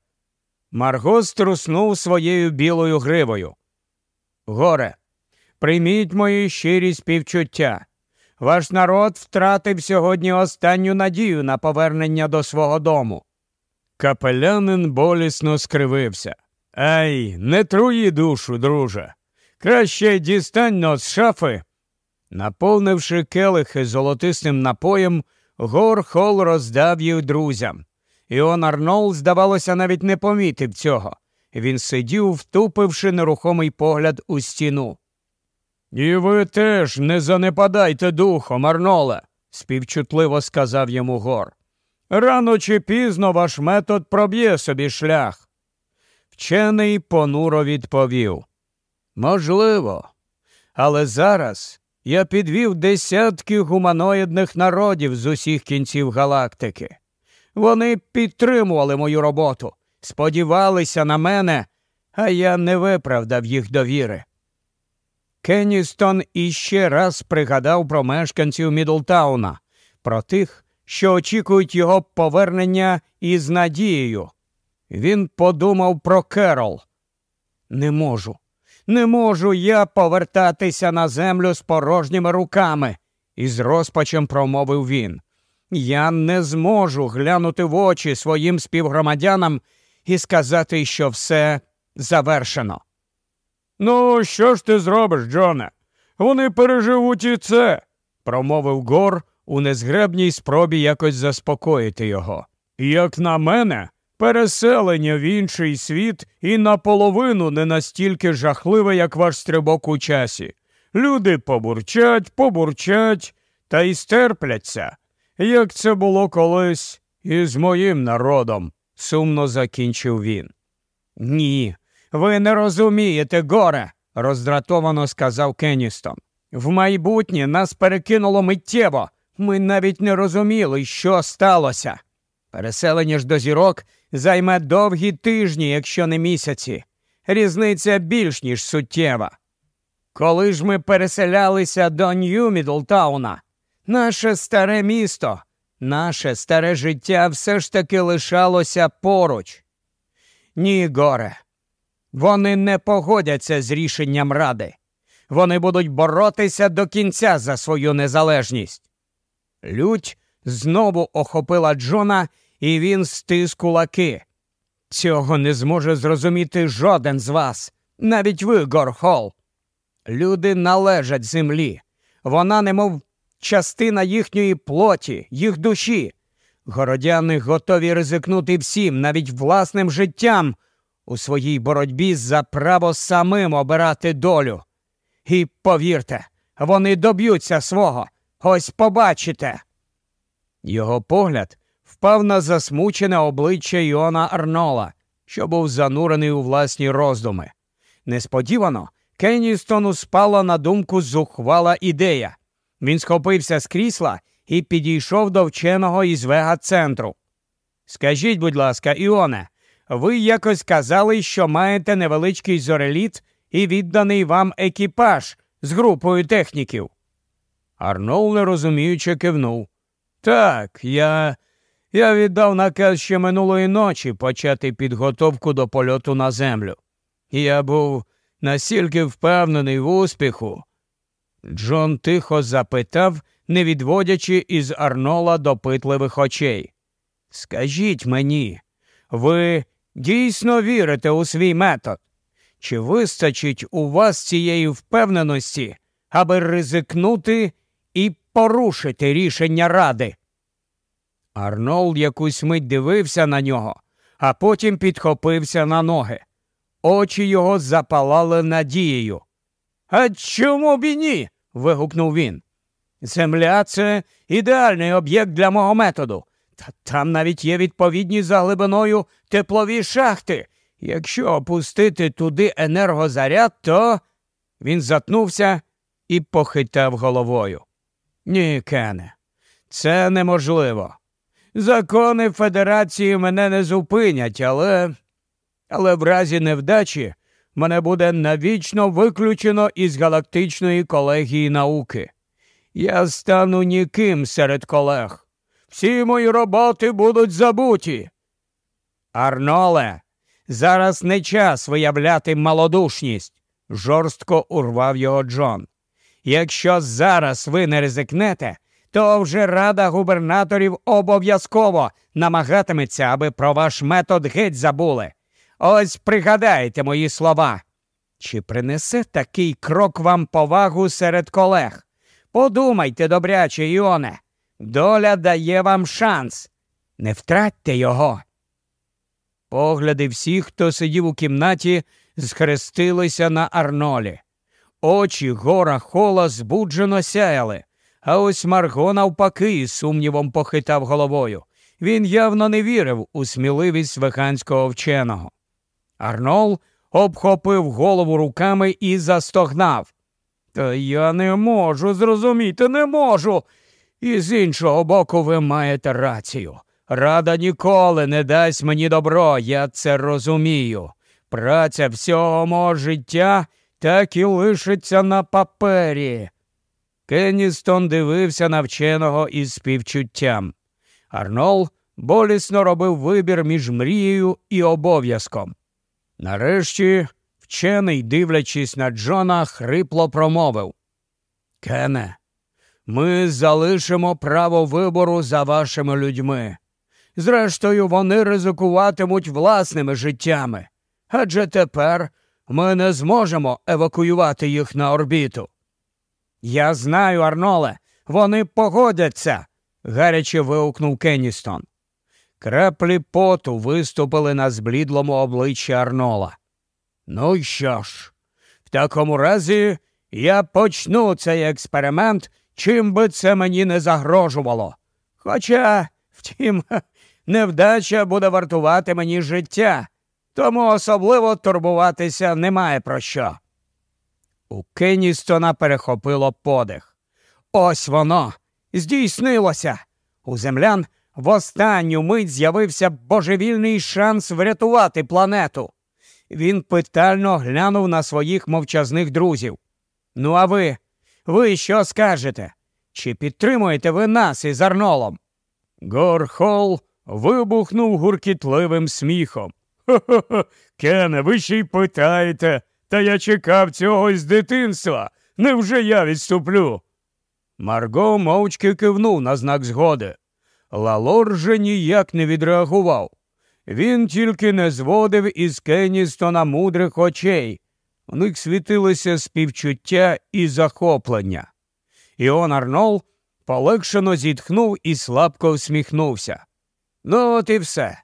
Марго струснув своєю білою гривою. Горе, прийміть мої щирі співчуття. Ваш народ втратив сьогодні останню надію на повернення до свого дому. Капелянин болісно скривився. Ай, не труї душу, друже. Краще дістань но з шафи. Наповнивши келихи золотистим напоєм, Гор Хол роздав їх друзям. Іон Арнол, здавалося, навіть не помітив цього. Він сидів, втупивши нерухомий погляд у стіну. І ви теж не занепадайте духом, Арноле, співчутливо сказав йому Гор. Рано чи пізно ваш метод проб'є собі шлях. Вчений понуро відповів. Можливо, але зараз я підвів десятки гуманоїдних народів з усіх кінців галактики. Вони підтримували мою роботу, сподівалися на мене, а я не виправдав їх довіри. Кенністон іще раз пригадав про мешканців Мідлтауна, про тих, що очікують його повернення із надією. Він подумав про Керол. Не можу, не можу я повертатися на землю з порожніми руками, із розпачем промовив він. Я не зможу глянути в очі своїм співгромадянам і сказати, що все завершено. Ну, що ж ти зробиш, Джоне? Вони переживуть і це, промовив Гор у незгребній спробі якось заспокоїти його. Як на мене, переселення в інший світ і наполовину не настільки жахливе, як ваш стрибок у часі. Люди побурчать, побурчать та й стерпляться, як це було колись із моїм народом, сумно закінчив він. Ні, ви не розумієте, горе, роздратовано сказав Кенністон. В майбутнє нас перекинуло миттєво. Ми навіть не розуміли, що сталося. Переселення ж до зірок займе довгі тижні, якщо не місяці. Різниця більш ніж суттєва. Коли ж ми переселялися до Нью-Мідлтауна, наше старе місто, наше старе життя все ж таки лишалося поруч. Ні, горе, вони не погодяться з рішенням ради. Вони будуть боротися до кінця за свою незалежність. Лють знову охопила Джона, і він стис кулаки. Цього не зможе зрозуміти жоден з вас, навіть ви, Горхол. Люди належать землі. Вона, немов частина їхньої плоті, їх душі. Городяни готові ризикнути всім, навіть власним життям, у своїй боротьбі за право самим обирати долю. І повірте, вони доб'ються свого. Ось побачите. Його погляд впав на засмучене обличчя Іона Арнола, що був занурений у власні роздуми. Несподівано Кенністону спала на думку зухвала ідея. Він схопився з крісла і підійшов до вченого із вега центру. Скажіть, будь ласка, Іоне, ви якось казали, що маєте невеличкий зореліт і відданий вам екіпаж з групою техніків. Арнол нерозуміюче кивнув. Так, я Я віддав наказ ще минулої ночі почати підготовку до польоту на землю. Я був настільки впевнений в успіху. Джон тихо запитав, не відводячи із Арнола допитливих очей. Скажіть мені, ви дійсно вірите у свій метод? Чи вистачить у вас цієї впевненості, аби ризикнути і порушити рішення ради? Арнол якусь мить дивився на нього, а потім підхопився на ноги. Очі його запалали надією. А чому б і ні? вигукнув він. Земля це ідеальний об'єкт для мого методу. Та там навіть є відповідні за глибиною теплові шахти. Якщо опустити туди енергозаряд, то. Він затнувся і похитав головою. Ні, Кене, це неможливо. Закони Федерації мене не зупинять, але. Але в разі невдачі мене буде навічно виключено із галактичної колегії науки. Я стану ніким серед колег. Всі мої роботи будуть забуті. Арноле, зараз не час виявляти малодушність, жорстко урвав його Джон. Якщо зараз ви не ризикнете, то вже рада губернаторів обов'язково намагатиметься, аби про ваш метод геть забули. Ось пригадайте мої слова. Чи принесе такий крок вам повагу серед колег? Подумайте, добряче, Іоне, доля дає вам шанс. Не втратьте його. Погляди всіх, хто сидів у кімнаті, схрестилися на Арнолі. Очі гора хола збуджено сяяли, а ось Марго навпаки сумнівом похитав головою. Він явно не вірив у сміливість веханського вченого. Арнол обхопив голову руками і застогнав. Та я не можу зрозуміти, не можу. І з іншого боку, ви маєте рацію. Рада ніколи не дасть мені добро, я це розумію. Праця всього мого життя так і лишиться на папері. Кенністон дивився на вченого із співчуттям. Арнол болісно робив вибір між мрією і обов'язком. Нарешті вчений, дивлячись на Джона, хрипло промовив Кене, ми залишимо право вибору за вашими людьми. Зрештою, вони ризикуватимуть власними життями. Адже тепер ми не зможемо евакуювати їх на орбіту. Я знаю, Арноле, вони погодяться, гаряче вигукнув Кенністон. Краплі поту виступили на зблідлому обличчі Арнола. Ну що ж, в такому разі я почну цей експеримент, чим би це мені не загрожувало. Хоча, втім, невдача буде вартувати мені життя, тому особливо турбуватися немає про що. У Кенністона перехопило подих. Ось воно здійснилося. У землян в останню мить з'явився божевільний шанс врятувати планету. Він питально глянув на своїх мовчазних друзів. Ну, а ви, ви що скажете? Чи підтримуєте ви нас із Арнолом? Горхол вибухнув гуркітливим сміхом. Кене, ви ще й питаєте, та я чекав цього із дитинства. Невже я відступлю? Марго мовчки кивнув на знак згоди. Лалор же ніяк не відреагував. Він тільки не зводив із Кенністона мудрих очей. У них світилося співчуття і захоплення. Іон Арнол полегшено зітхнув і слабко всміхнувся. Ну, от і все.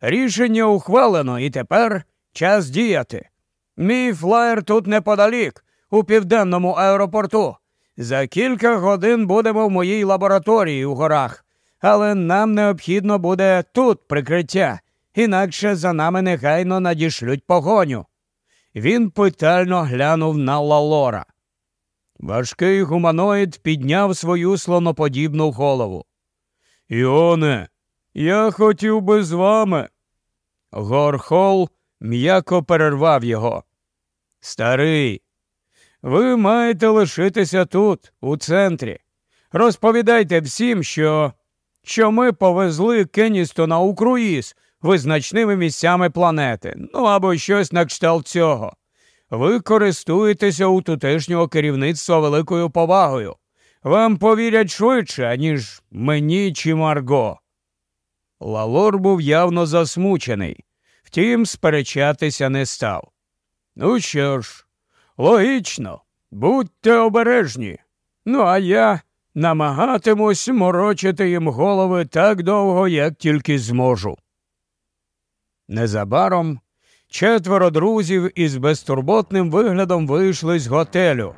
Рішення ухвалено, і тепер час діяти. Мій флаєр тут неподалік, у південному аеропорту. За кілька годин будемо в моїй лабораторії у горах, але нам необхідно буде тут прикриття, інакше за нами негайно надішлють погоню. Він питально глянув на Лалора. Важкий гуманоїд підняв свою слоноподібну голову. Іоне, я хотів би з вами. Горхол м'яко перервав його. Старий, ви маєте лишитися тут, у центрі. Розповідайте всім, що що ми повезли Кенністона у круїз визначними місцями планети, ну або щось на кшталт цього. Ви користуєтеся у тутешнього керівництва великою повагою. Вам повірять швидше, ніж мені чи Марго. Лалор був явно засмучений, втім, сперечатися не став. Ну що ж, логічно, будьте обережні. Ну, а я намагатимусь морочити їм голови так довго, як тільки зможу. Незабаром четверо друзів із безтурботним виглядом вийшли з готелю.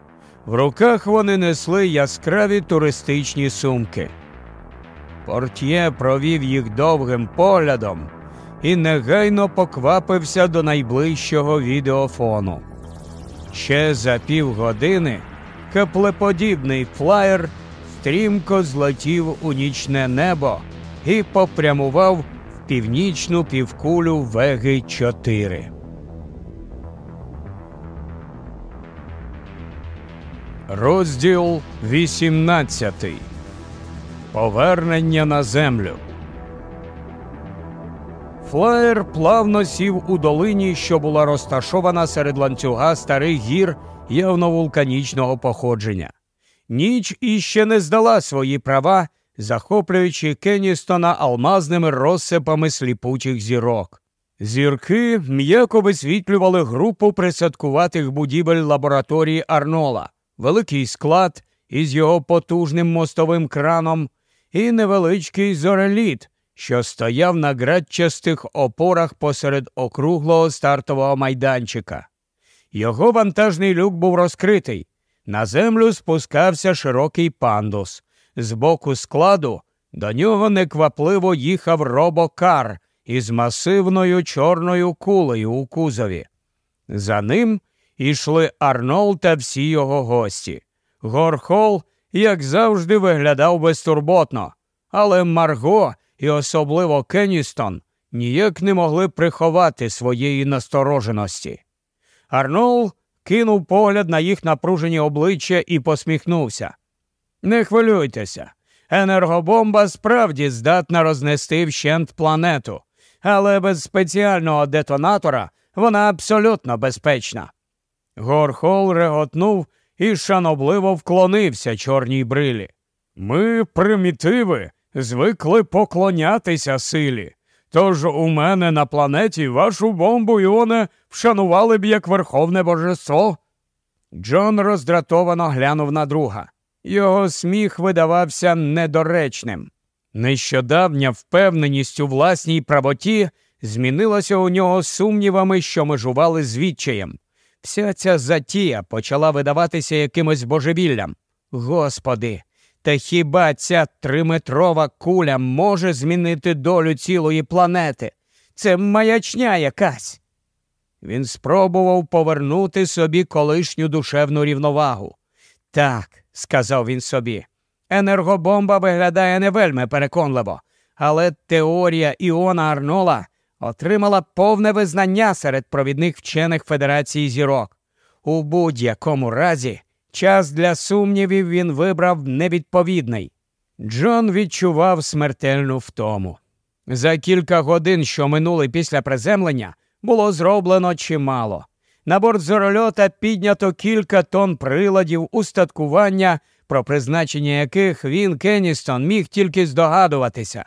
В руках вони несли яскраві туристичні сумки. Портє провів їх довгим поглядом і негайно поквапився до найближчого відеофону. Ще за півгодини каплеподібний флаєр стрімко злетів у нічне небо і попрямував в північну півкулю Веги 4. Розділ 18. Повернення на землю. Флаєр плавно сів у долині, що була розташована серед ланцюга старих гір явно вулканічного походження. Ніч іще не здала свої права, захоплюючи Кенністона алмазними розсипами сліпучих зірок. Зірки м'яко висвітлювали групу присадкуватих будівель лабораторії Арнола, великий склад із його потужним мостовим краном і невеличкий зореліт, що стояв на градчастих опорах посеред округлого стартового майданчика. Його вантажний люк був розкритий. На землю спускався широкий пандус. З боку складу до нього неквапливо їхав робокар із масивною чорною кулею у кузові. За ним ішли Арнол та всі його гості. Горхол, як завжди, виглядав безтурботно, але Марго і особливо Кенністон ніяк не могли приховати своєї настороженості. Арнол кинув погляд на їх напружені обличчя і посміхнувся. Не хвилюйтеся, енергобомба справді здатна рознести вщент планету, але без спеціального детонатора вона абсолютно безпечна. Горхол реготнув і шанобливо вклонився чорній брилі. Ми, примітиви, звикли поклонятися силі. Тож у мене на планеті вашу бомбу Іоне вшанували б як верховне божество. Джон роздратовано глянув на друга. Його сміх видавався недоречним. Нещодавня впевненість у власній правоті змінилася у нього сумнівами, що межували з відчаєм. Вся ця затія почала видаватися якимось божевіллям. Господи, та хіба ця триметрова куля може змінити долю цілої планети? Це маячня якась. Він спробував повернути собі колишню душевну рівновагу. Так, сказав він собі, енергобомба виглядає не вельми переконливо, але теорія Іона Арнола отримала повне визнання серед провідних вчених Федерації зірок. У будь-якому разі час для сумнівів він вибрав невідповідний. Джон відчував смертельну втому. За кілька годин, що минули після приземлення, було зроблено чимало. На борт зорольота піднято кілька тонн приладів, устаткування, про призначення яких він, Кенністон, міг тільки здогадуватися.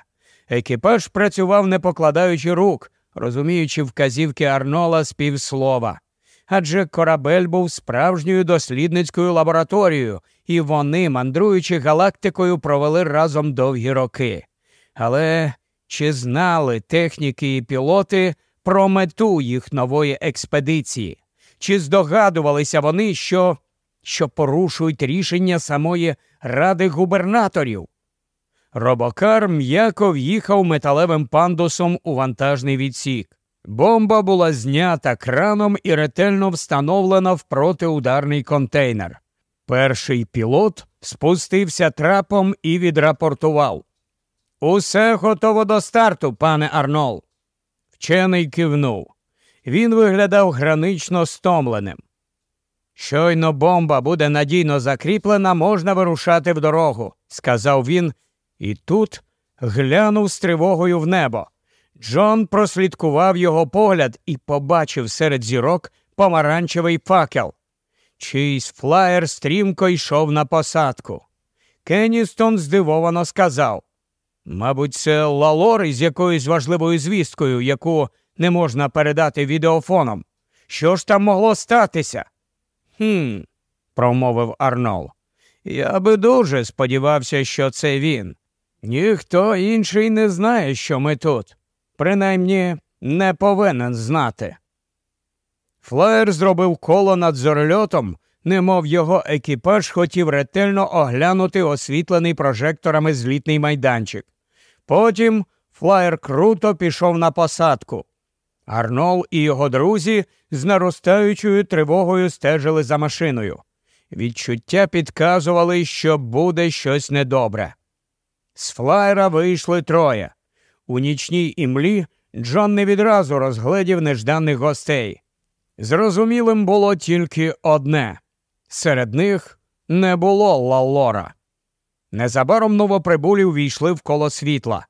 Екіпаж працював, не покладаючи рук, розуміючи вказівки Арнола з півслова. Адже корабель був справжньою дослідницькою лабораторією, і вони, мандруючи галактикою, провели разом довгі роки. Але чи знали техніки і пілоти про мету їх нової експедиції? Чи здогадувалися вони, що, що порушують рішення самої ради губернаторів? Робокар м'яко в'їхав металевим пандусом у вантажний відсік. Бомба була знята краном і ретельно встановлена в протиударний контейнер. Перший пілот спустився трапом і відрапортував. Усе готово до старту, пане Арнол. Вчений кивнув. Він виглядав гранично стомленим. Щойно бомба буде надійно закріплена, можна вирушати в дорогу, сказав він, і тут глянув з тривогою в небо. Джон прослідкував його погляд і побачив серед зірок помаранчевий факел. Чийсь флаєр стрімко йшов на посадку. Кенністон здивовано сказав Мабуть, це Лалор із якоюсь важливою звісткою, яку не можна передати відеофоном. Що ж там могло статися? «Хм», – промовив Арнол. Я би дуже сподівався, що це він. Ніхто інший не знає, що ми тут. Принаймні не повинен знати. Флаєр зробив коло над зорольотом, немов його екіпаж хотів ретельно оглянути освітлений прожекторами злітний майданчик. Потім флаєр круто пішов на посадку. Арнол і його друзі з наростаючою тривогою стежили за машиною. Відчуття підказували, що буде щось недобре. З флаєра вийшли троє. У нічній імлі Джон не відразу розгледів нежданих гостей. Зрозумілим було тільки одне серед них не було Лалора. Незабаром новоприбулі увійшли в коло світла.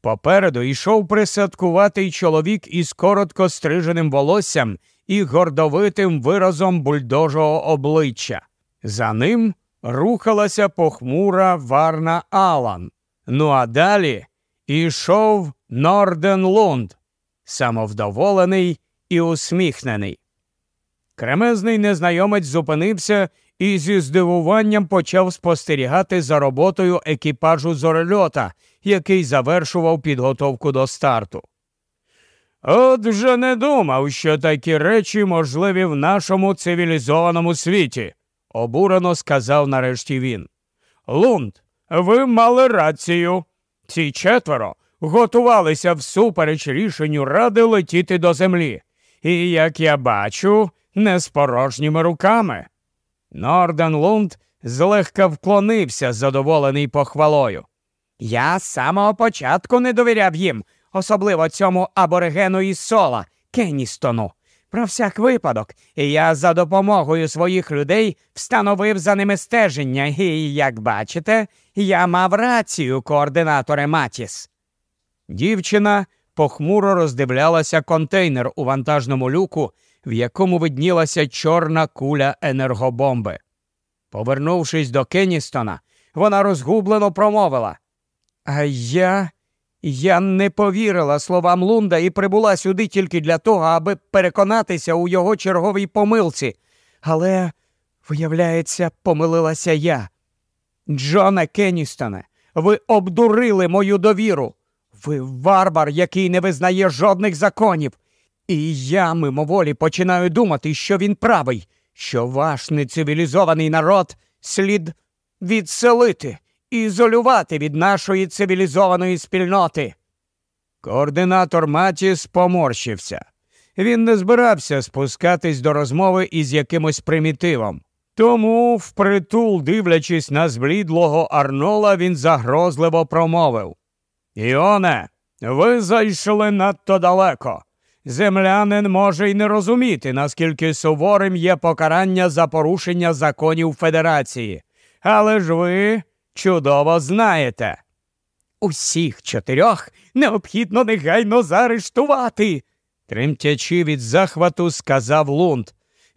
Попереду йшов присадкуватий чоловік із коротко стриженим волоссям і гордовитим виразом бульдожого обличчя. За ним рухалася похмура Варна Алан. Ну а далі ішов Норден Лунд, самовдоволений і усміхнений. Кремезний незнайомець зупинився і зі здивуванням почав спостерігати за роботою екіпажу зорельота, який завершував підготовку до старту. От вже не думав, що такі речі можливі в нашому цивілізованому світі, обурено сказав нарешті він. Лунд, ви мали рацію. Ці четверо готувалися всупереч рішенню ради летіти до землі. І, як я бачу, не з порожніми руками. Норден Лунд злегка вклонився, задоволений похвалою. Я з самого початку не довіряв їм, особливо цьому аборигену із сола, Кенністону. Про всяк випадок, я за допомогою своїх людей встановив за ними стеження, і, як бачите, я мав рацію, координаторе Матіс. Дівчина похмуро роздивлялася контейнер у вантажному люку, в якому виднілася чорна куля енергобомби. Повернувшись до Кенністона, вона розгублено промовила. А я я не повірила словам Лунда і прибула сюди тільки для того, аби переконатися у його черговій помилці. Але, виявляється, помилилася я. Джона Кенністона, ви обдурили мою довіру. Ви варвар, який не визнає жодних законів. І я мимоволі починаю думати, що він правий, що ваш нецивілізований народ слід відселити, ізолювати від нашої цивілізованої спільноти. Координатор Матіс поморщився. Він не збирався спускатись до розмови із якимось примітивом. Тому, впритул, дивлячись на зблідлого Арнола, він загрозливо промовив Іоне, ви зайшли надто далеко. Землянин може й не розуміти, наскільки суворим є покарання за порушення законів Федерації. Але ж ви чудово знаєте. Усіх чотирьох необхідно негайно заарештувати. Тремтячи від захвату, сказав Лунд.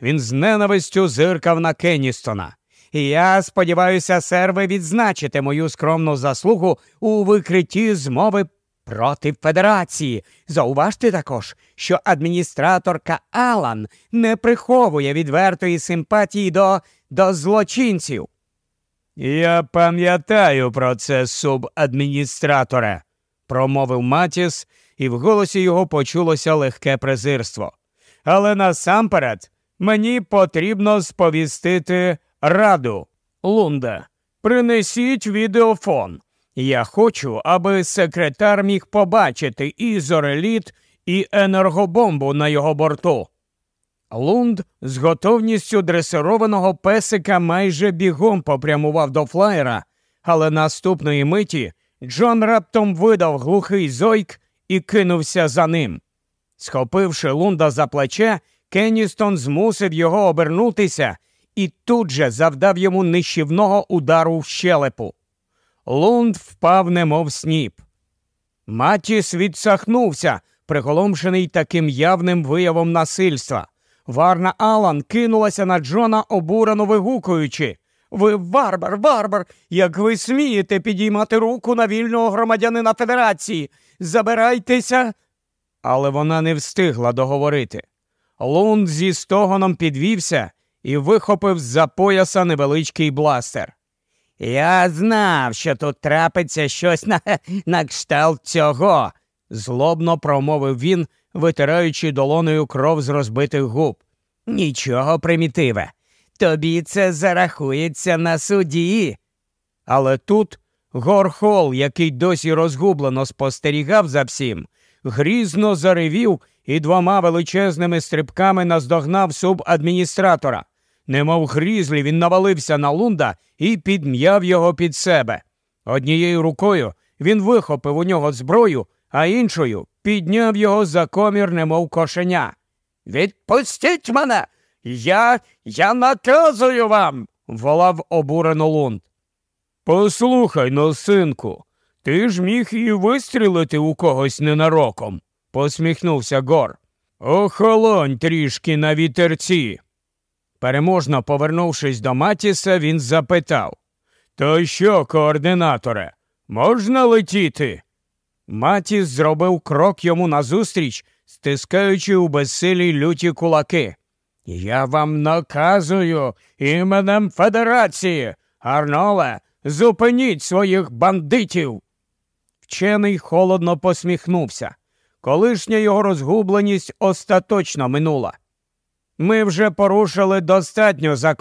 Він з ненавистю зиркав на Кенністона. Я сподіваюся, сер, ви відзначите мою скромну заслугу у викритті змови проти Федерації. Зауважте також, що адміністраторка Алан не приховує відвертої симпатії до, до злочинців. Я пам'ятаю про це субадміністратора, промовив Матіс, і в голосі його почулося легке презирство. Але насамперед мені потрібно сповістити раду. Лунда, принесіть відеофон. Я хочу, аби секретар міг побачити і зореліт, і енергобомбу на його борту. Лунд з готовністю дресированого песика майже бігом попрямував до флаєра, але наступної миті Джон раптом видав глухий зойк і кинувся за ним. Схопивши Лунда за плече, Кенністон змусив його обернутися і тут же завдав йому нищівного удару в щелепу. Лунд впав, немов сніп. Матіс відсахнувся, приголомшений таким явним виявом насильства. Варна Алан кинулася на Джона, обурено вигукуючи. Ви варвар, варвар, як ви смієте підіймати руку на вільного громадянина Федерації. Забирайтеся. Але вона не встигла договорити. Лунд зі стогоном підвівся і вихопив з-за пояса невеличкий бластер. Я знав, що тут трапиться щось на, на кшталт цього, злобно промовив він, витираючи долоною кров з розбитих губ. Нічого, примітиве, тобі це зарахується на суді. Але тут горхол, який досі розгублено спостерігав за всім, грізно заревів і двома величезними стрибками наздогнав субадміністратора. Немов грізлі, він навалився на лунда і підм'яв його під себе. Однією рукою він вихопив у нього зброю, а іншою підняв його за комір, немов кошеня. Відпустіть мене! Я я наказую вам, волав обурено Лунд. Послухай но, синку, ти ж міг і вистрілити у когось ненароком, посміхнувся Гор. Охолонь трішки на вітерці. Переможно повернувшись до Матіса, він запитав То що, координаторе, можна летіти? Матіс зробив крок йому назустріч, стискаючи у безсилій люті кулаки. Я вам наказую іменем Федерації. Арноле, зупиніть своїх бандитів. Вчений холодно посміхнувся. Колишня його розгубленість остаточно минула. Ми вже порушили достатньо законів.